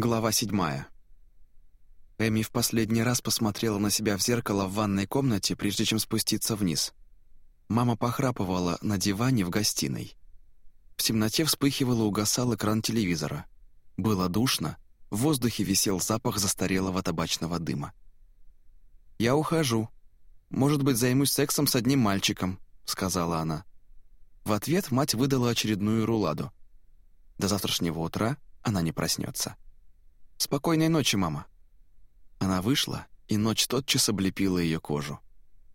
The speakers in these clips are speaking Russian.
Глава седьмая. Эми в последний раз посмотрела на себя в зеркало в ванной комнате, прежде чем спуститься вниз. Мама похрапывала на диване в гостиной. В темноте вспыхивал и угасал экран телевизора. Было душно, в воздухе висел запах застарелого табачного дыма. «Я ухожу. Может быть, займусь сексом с одним мальчиком», — сказала она. В ответ мать выдала очередную руладу. До завтрашнего утра она не проснется. «Спокойной ночи, мама». Она вышла, и ночь тотчас облепила ее кожу.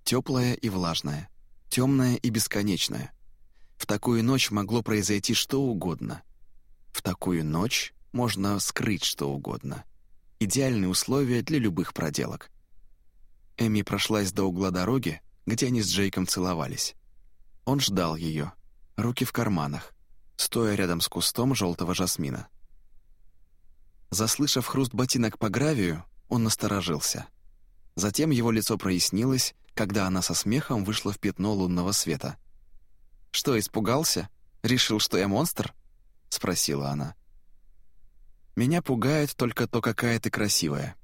Теплая и влажная, темная и бесконечная. В такую ночь могло произойти что угодно. В такую ночь можно скрыть что угодно. Идеальные условия для любых проделок. Эми прошлась до угла дороги, где они с Джейком целовались. Он ждал ее, руки в карманах, стоя рядом с кустом желтого жасмина. Заслышав хруст ботинок по гравию, он насторожился. Затем его лицо прояснилось, когда она со смехом вышла в пятно лунного света. «Что, испугался? Решил, что я монстр?» — спросила она. «Меня пугает только то, какая ты красивая.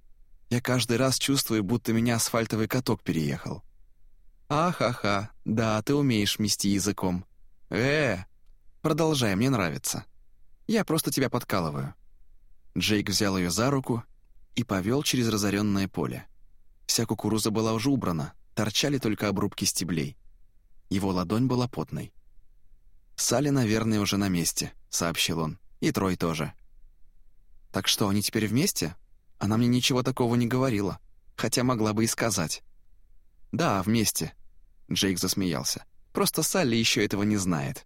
Я каждый раз чувствую, будто меня асфальтовый каток переехал». «Ах-ха-ха, да, ты умеешь мести языком. э Продолжай, мне нравится. Я просто тебя подкалываю. Джейк взял ее за руку и повел через разоренное поле. Вся кукуруза была уже убрана, торчали только обрубки стеблей. Его ладонь была потной. «Салли, наверное, уже на месте», — сообщил он. «И Трой тоже». «Так что, они теперь вместе?» Она мне ничего такого не говорила, хотя могла бы и сказать. «Да, вместе», — Джейк засмеялся. «Просто Салли еще этого не знает».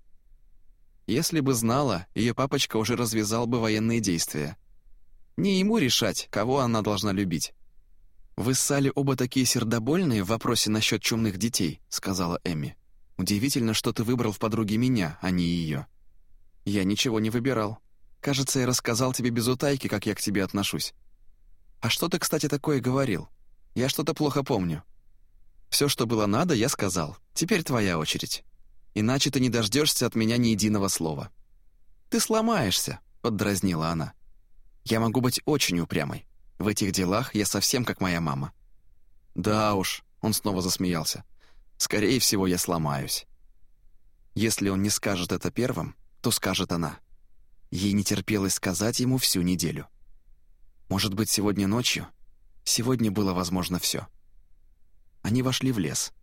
Если бы знала, ее папочка уже развязал бы военные действия. Не ему решать, кого она должна любить. «Вы с Салли оба такие сердобольные в вопросе насчет чумных детей», — сказала Эмми. «Удивительно, что ты выбрал в подруге меня, а не ее». «Я ничего не выбирал. Кажется, я рассказал тебе без утайки, как я к тебе отношусь». «А что ты, кстати, такое говорил? Я что-то плохо помню». «Все, что было надо, я сказал. Теперь твоя очередь. Иначе ты не дождешься от меня ни единого слова». «Ты сломаешься», — поддразнила она. Я могу быть очень упрямой. В этих делах я совсем как моя мама». «Да уж», — он снова засмеялся. «Скорее всего, я сломаюсь». Если он не скажет это первым, то скажет она. Ей не терпелось сказать ему всю неделю. Может быть, сегодня ночью? Сегодня было возможно все. Они вошли в лес.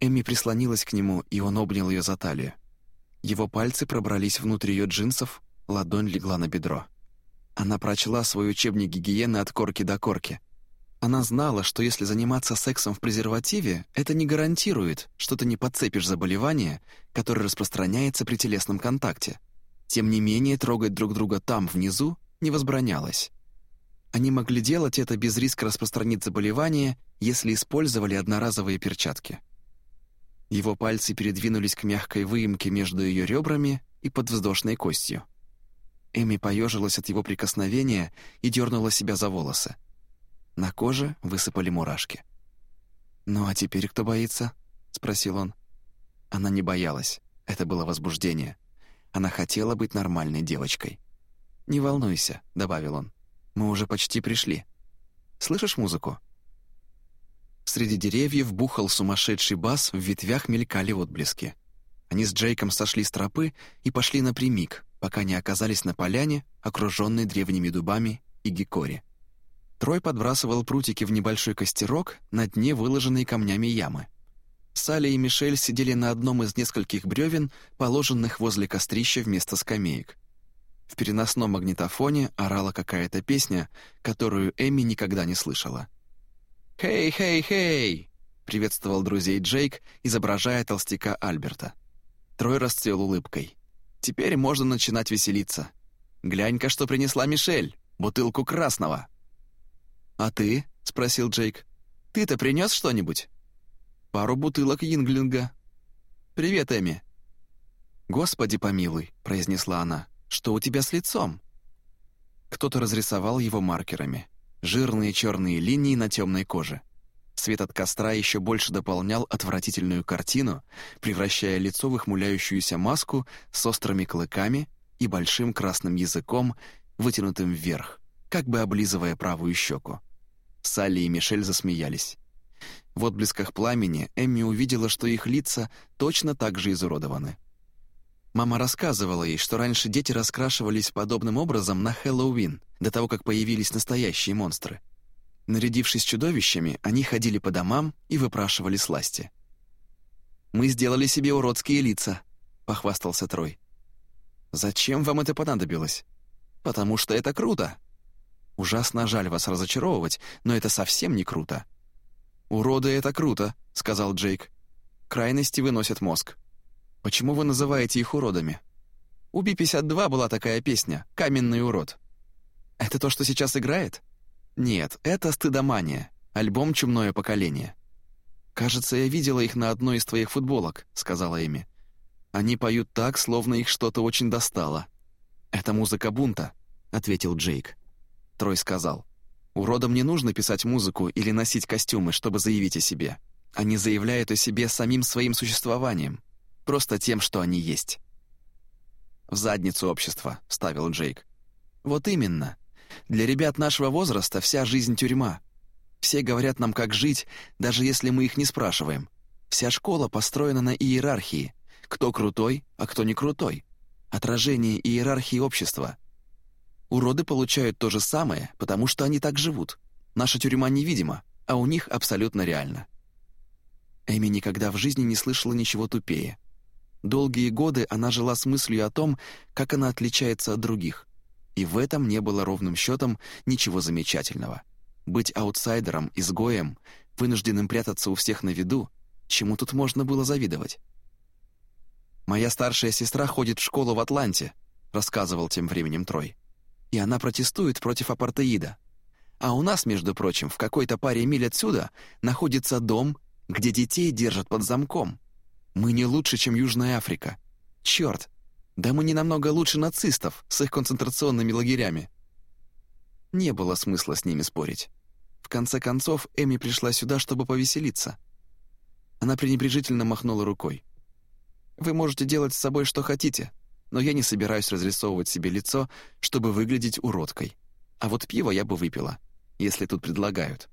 Эмми прислонилась к нему, и он обнял ее за талию. Его пальцы пробрались внутрь ее джинсов, ладонь легла на бедро. Она прочла свой учебник гигиены от корки до корки. Она знала, что если заниматься сексом в презервативе, это не гарантирует, что ты не подцепишь заболевание, которое распространяется при телесном контакте. Тем не менее, трогать друг друга там, внизу, не возбранялось. Они могли делать это без риска распространить заболевание, если использовали одноразовые перчатки. Его пальцы передвинулись к мягкой выемке между ее ребрами и подвздошной костью. Эми поежилась от его прикосновения и дернула себя за волосы. На коже высыпали мурашки. «Ну а теперь кто боится?» — спросил он. Она не боялась. Это было возбуждение. Она хотела быть нормальной девочкой. «Не волнуйся», — добавил он. «Мы уже почти пришли. Слышишь музыку?» Среди деревьев бухал сумасшедший бас, в ветвях мелькали отблески. Они с Джейком сошли с тропы и пошли напрямик, пока не оказались на поляне, окруженной древними дубами и гикори. Трой подбрасывал прутики в небольшой костерок на дне выложенной камнями ямы. Салли и Мишель сидели на одном из нескольких бревен, положенных возле кострища вместо скамеек. В переносном магнитофоне орала какая-то песня, которую Эми никогда не слышала. «Хей, хей, хей!» — приветствовал друзей Джейк, изображая толстяка Альберта. Трой расцвел улыбкой. Теперь можно начинать веселиться. Глянь-ка, что принесла Мишель. Бутылку красного. «А ты?» — спросил Джейк. «Ты-то принес что-нибудь?» «Пару бутылок Йинглинга». «Привет, Эми». «Господи помилуй», — произнесла она. «Что у тебя с лицом?» Кто-то разрисовал его маркерами. Жирные черные линии на темной коже. Свет от костра еще больше дополнял отвратительную картину, превращая лицо в ихмуляющуюся маску с острыми клыками и большим красным языком, вытянутым вверх, как бы облизывая правую щеку. Салли и Мишель засмеялись. В отблесках пламени Эмми увидела, что их лица точно так же изуродованы. Мама рассказывала ей, что раньше дети раскрашивались подобным образом на Хэллоуин, до того, как появились настоящие монстры. Нарядившись чудовищами, они ходили по домам и выпрашивали сласти. «Мы сделали себе уродские лица», — похвастался Трой. «Зачем вам это понадобилось?» «Потому что это круто!» «Ужасно жаль вас разочаровывать, но это совсем не круто». «Уроды — это круто», — сказал Джейк. «Крайности выносят мозг». «Почему вы называете их уродами?» У Би-52 была такая песня «Каменный урод». «Это то, что сейчас играет?» «Нет, это «Стыдомания», альбом «Чумное поколение». «Кажется, я видела их на одной из твоих футболок», — сказала Эми. «Они поют так, словно их что-то очень достало». «Это музыка бунта», — ответил Джейк. Трой сказал. Уродам не нужно писать музыку или носить костюмы, чтобы заявить о себе. Они заявляют о себе самим своим существованием, просто тем, что они есть. «В задницу общества», — ставил Джейк. «Вот именно. Для ребят нашего возраста вся жизнь тюрьма. Все говорят нам, как жить, даже если мы их не спрашиваем. Вся школа построена на иерархии. Кто крутой, а кто не крутой. Отражение иерархии общества — Уроды получают то же самое, потому что они так живут. Наша тюрьма невидима, а у них абсолютно реально. Эми никогда в жизни не слышала ничего тупее. Долгие годы она жила с мыслью о том, как она отличается от других. И в этом не было ровным счетом ничего замечательного. Быть аутсайдером, изгоем, вынужденным прятаться у всех на виду, чему тут можно было завидовать? «Моя старшая сестра ходит в школу в Атланте», рассказывал тем временем Трой и она протестует против апартеида. А у нас, между прочим, в какой-то паре миль отсюда находится дом, где детей держат под замком. Мы не лучше, чем Южная Африка. Черт, да мы не намного лучше нацистов с их концентрационными лагерями. Не было смысла с ними спорить. В конце концов, Эми пришла сюда, чтобы повеселиться. Она пренебрежительно махнула рукой. «Вы можете делать с собой что хотите, но я не собираюсь разрисовывать себе лицо, чтобы выглядеть уродкой. А вот пиво я бы выпила, если тут предлагают».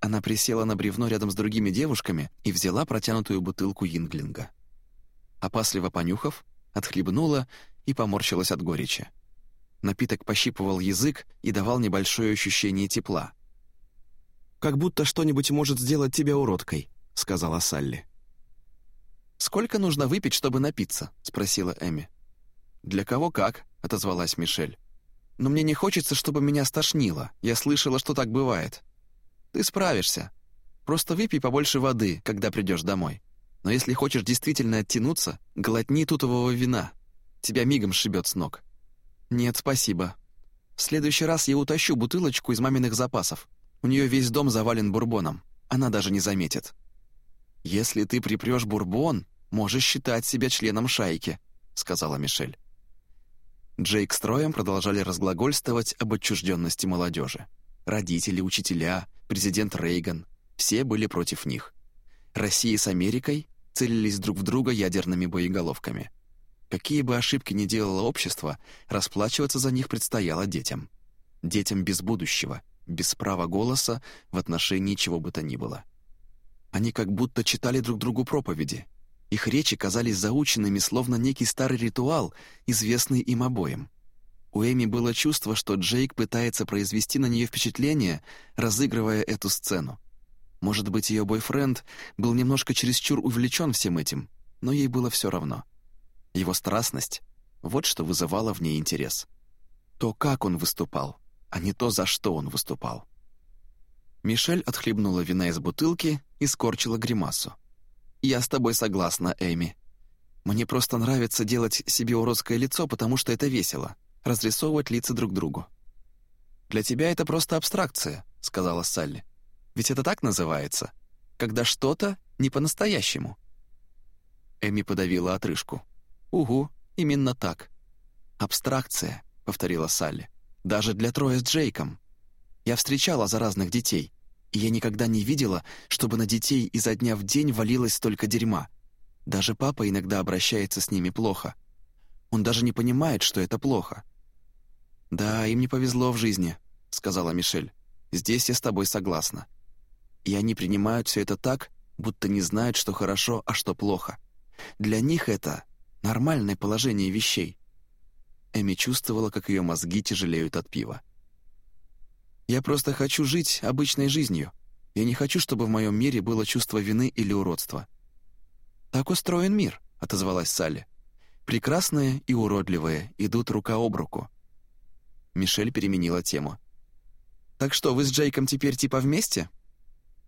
Она присела на бревно рядом с другими девушками и взяла протянутую бутылку Йинглинга. Опасливо понюхав, отхлебнула и поморщилась от горечи. Напиток пощипывал язык и давал небольшое ощущение тепла. «Как будто что-нибудь может сделать тебя уродкой», — сказала Салли. «Сколько нужно выпить, чтобы напиться?» — спросила Эми. «Для кого как», — отозвалась Мишель. «Но мне не хочется, чтобы меня стошнило. Я слышала, что так бывает». «Ты справишься. Просто выпей побольше воды, когда придешь домой. Но если хочешь действительно оттянуться, глотни тутового вина. Тебя мигом шибет с ног». «Нет, спасибо. В следующий раз я утащу бутылочку из маминых запасов. У нее весь дом завален бурбоном. Она даже не заметит». «Если ты припрешь бурбон, можешь считать себя членом шайки», — сказала Мишель. Джейк с Троем продолжали разглагольствовать об отчужденности молодежи. Родители, учителя, президент Рейган — все были против них. Россия с Америкой целились друг в друга ядерными боеголовками. Какие бы ошибки ни делало общество, расплачиваться за них предстояло детям. Детям без будущего, без права голоса в отношении чего бы то ни было. Они как будто читали друг другу проповеди, их речи казались заученными, словно некий старый ритуал, известный им обоим. У Эми было чувство, что Джейк пытается произвести на нее впечатление, разыгрывая эту сцену. Может быть, ее бойфренд был немножко чересчур увлечен всем этим, но ей было все равно. Его страстность — вот что вызывало в ней интерес. То, как он выступал, а не то, за что он выступал. Мишель отхлебнула вина из бутылки и скорчила гримасу. «Я с тобой согласна, Эми. Мне просто нравится делать себе уродское лицо, потому что это весело. Разрисовывать лица друг другу». «Для тебя это просто абстракция», — сказала Салли. «Ведь это так называется, когда что-то не по-настоящему». Эми подавила отрыжку. «Угу, именно так». «Абстракция», — повторила Салли. «Даже для Троя с Джейком. Я встречала заразных детей и я никогда не видела, чтобы на детей изо дня в день валилось столько дерьма. Даже папа иногда обращается с ними плохо. Он даже не понимает, что это плохо. «Да, им не повезло в жизни», сказала Мишель. «Здесь я с тобой согласна. И они принимают все это так, будто не знают, что хорошо, а что плохо. Для них это нормальное положение вещей». Эми чувствовала, как ее мозги тяжелеют от пива. «Я просто хочу жить обычной жизнью. Я не хочу, чтобы в моем мире было чувство вины или уродства». «Так устроен мир», — отозвалась Салли. «Прекрасное и уродливое идут рука об руку». Мишель переменила тему. «Так что, вы с Джейком теперь типа вместе?»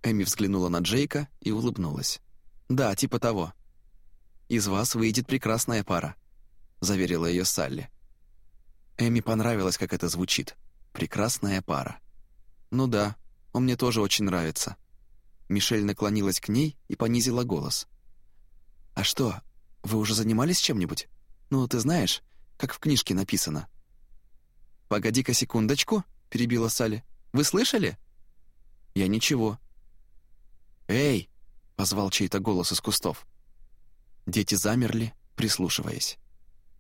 Эми взглянула на Джейка и улыбнулась. «Да, типа того». «Из вас выйдет прекрасная пара», — заверила ее Салли. Эми понравилось, как это звучит. «Прекрасная пара». «Ну да, он мне тоже очень нравится». Мишель наклонилась к ней и понизила голос. «А что, вы уже занимались чем-нибудь? Ну, ты знаешь, как в книжке написано». «Погоди-ка секундочку», — перебила Салли. «Вы слышали?» «Я ничего». «Эй!» — позвал чей-то голос из кустов. Дети замерли, прислушиваясь.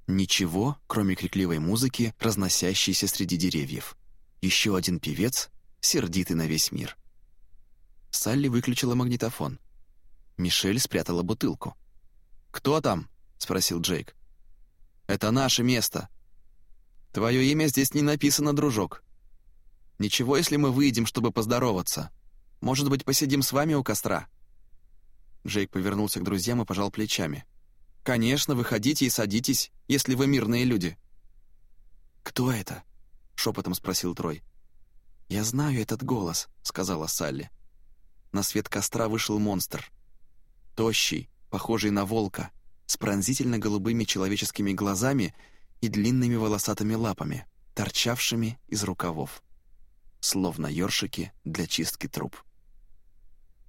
Ничего, кроме крикливой музыки, разносящейся среди деревьев. Еще один певец, сердитый на весь мир. Салли выключила магнитофон. Мишель спрятала бутылку. «Кто там?» — спросил Джейк. «Это наше место», Твое имя здесь не написано, дружок. Ничего, если мы выйдем, чтобы поздороваться. Может быть, посидим с вами у костра?» Джейк повернулся к друзьям и пожал плечами. «Конечно, выходите и садитесь, если вы мирные люди». «Кто это?» — шепотом спросил Трой. «Я знаю этот голос», — сказала Салли. На свет костра вышел монстр. Тощий, похожий на волка, с пронзительно голубыми человеческими глазами — и длинными волосатыми лапами, торчавшими из рукавов, словно ёршики для чистки труб.